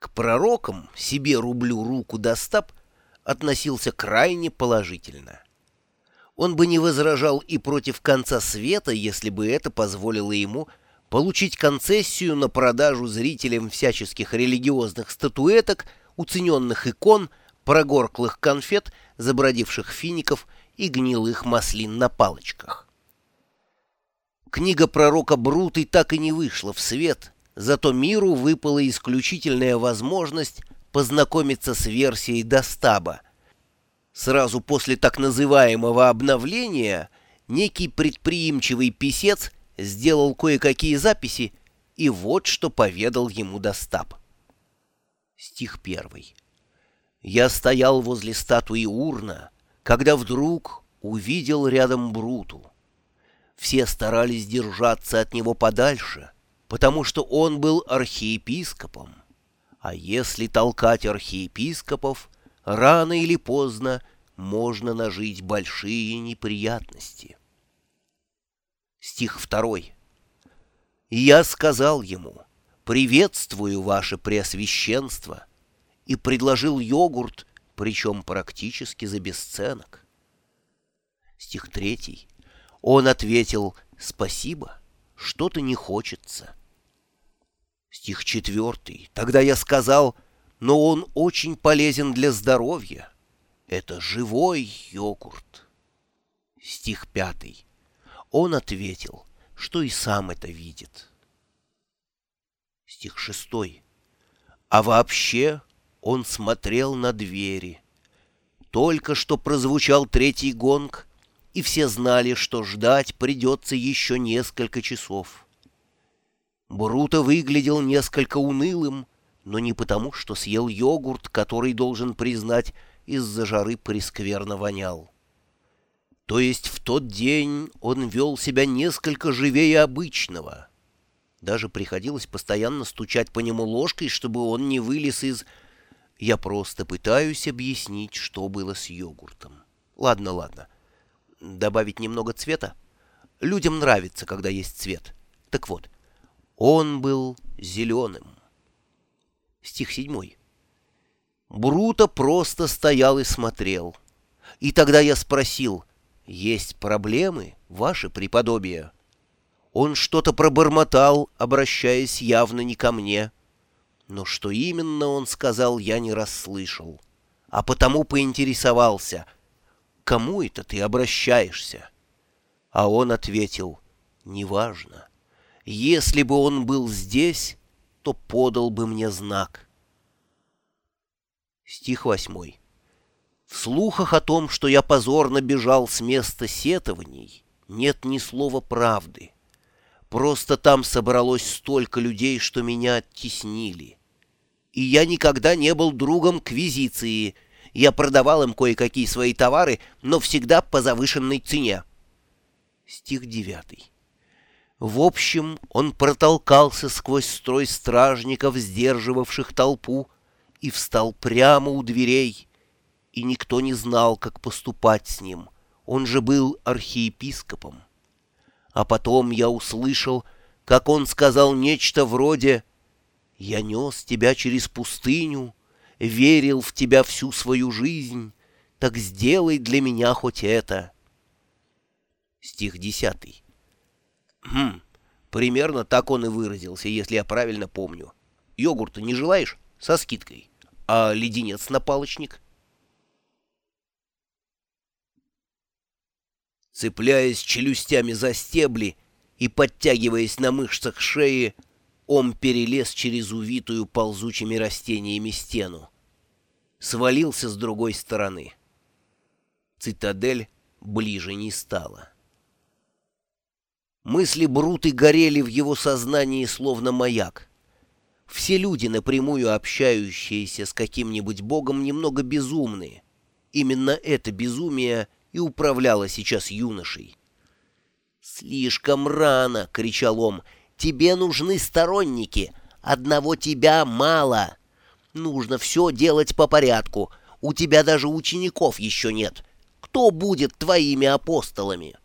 К пророкам себе рублю руку достап относился крайне положительно. Он бы не возражал и против конца света, если бы это позволило ему получить концессию на продажу зрителям всяческих религиозных статуэток, уцененных икон, прогорклых конфет, забродивших фиников и гнилых маслин на палочках. Книга пророка Бруты так и не вышла в свет, зато миру выпала исключительная возможность познакомиться с версией Достаба. Сразу после так называемого обновления некий предприимчивый писец сделал кое-какие записи, и вот что поведал ему Достаб. Стих первый. «Я стоял возле статуи Урна, когда вдруг увидел рядом Бруту. Все старались держаться от него подальше, потому что он был архиепископом. А если толкать архиепископов, рано или поздно можно нажить большие неприятности. Стих второй. «Я сказал ему, приветствую ваше преосвященство, и предложил йогурт, причем практически за бесценок». Стих третий. Он ответил «Спасибо, что-то не хочется». Стих четвертый. Тогда я сказал «Но он очень полезен для здоровья. Это живой йогурт». Стих пятый. Он ответил, что и сам это видит. Стих шестой. А вообще он смотрел на двери. Только что прозвучал третий гонг — и все знали, что ждать придется еще несколько часов. Бруто выглядел несколько унылым, но не потому, что съел йогурт, который, должен признать, из-за жары прескверно вонял. То есть в тот день он вел себя несколько живее обычного. Даже приходилось постоянно стучать по нему ложкой, чтобы он не вылез из... Я просто пытаюсь объяснить, что было с йогуртом. Ладно, ладно добавить немного цвета? Людям нравится, когда есть цвет. Так вот, он был зеленым. Стих седьмой. Бруто просто стоял и смотрел. И тогда я спросил, есть проблемы, ваше преподобие? Он что-то пробормотал, обращаясь явно не ко мне. Но что именно он сказал, я не расслышал. А потому поинтересовался — кому это ты обращаешься?» А он ответил, «Неважно. Если бы он был здесь, то подал бы мне знак». Стих восьмой. В слухах о том, что я позорно бежал с места сетований, нет ни слова правды. Просто там собралось столько людей, что меня оттеснили. И я никогда не был другом квизиции — я продавал им кое-какие свои товары, но всегда по завышенной цене. Стих девятый. В общем, он протолкался сквозь строй стражников, сдерживавших толпу, и встал прямо у дверей, и никто не знал, как поступать с ним. Он же был архиепископом. А потом я услышал, как он сказал нечто вроде «Я нес тебя через пустыню, верил в тебя всю свою жизнь, так сделай для меня хоть это. Стих десятый. Хм, примерно так он и выразился, если я правильно помню. Йогурта не желаешь? Со скидкой. А леденец на палочник? Цепляясь челюстями за стебли и подтягиваясь на мышцах шеи, он перелез через увитую ползучими растениями стену. Свалился с другой стороны. Цитадель ближе не стала. Мысли Бруты горели в его сознании словно маяк. Все люди, напрямую общающиеся с каким-нибудь богом, немного безумные. Именно это безумие и управляло сейчас юношей. «Слишком рано!» — кричал он. Тебе нужны сторонники. Одного тебя мало. Нужно все делать по порядку. У тебя даже учеников еще нет. Кто будет твоими апостолами?»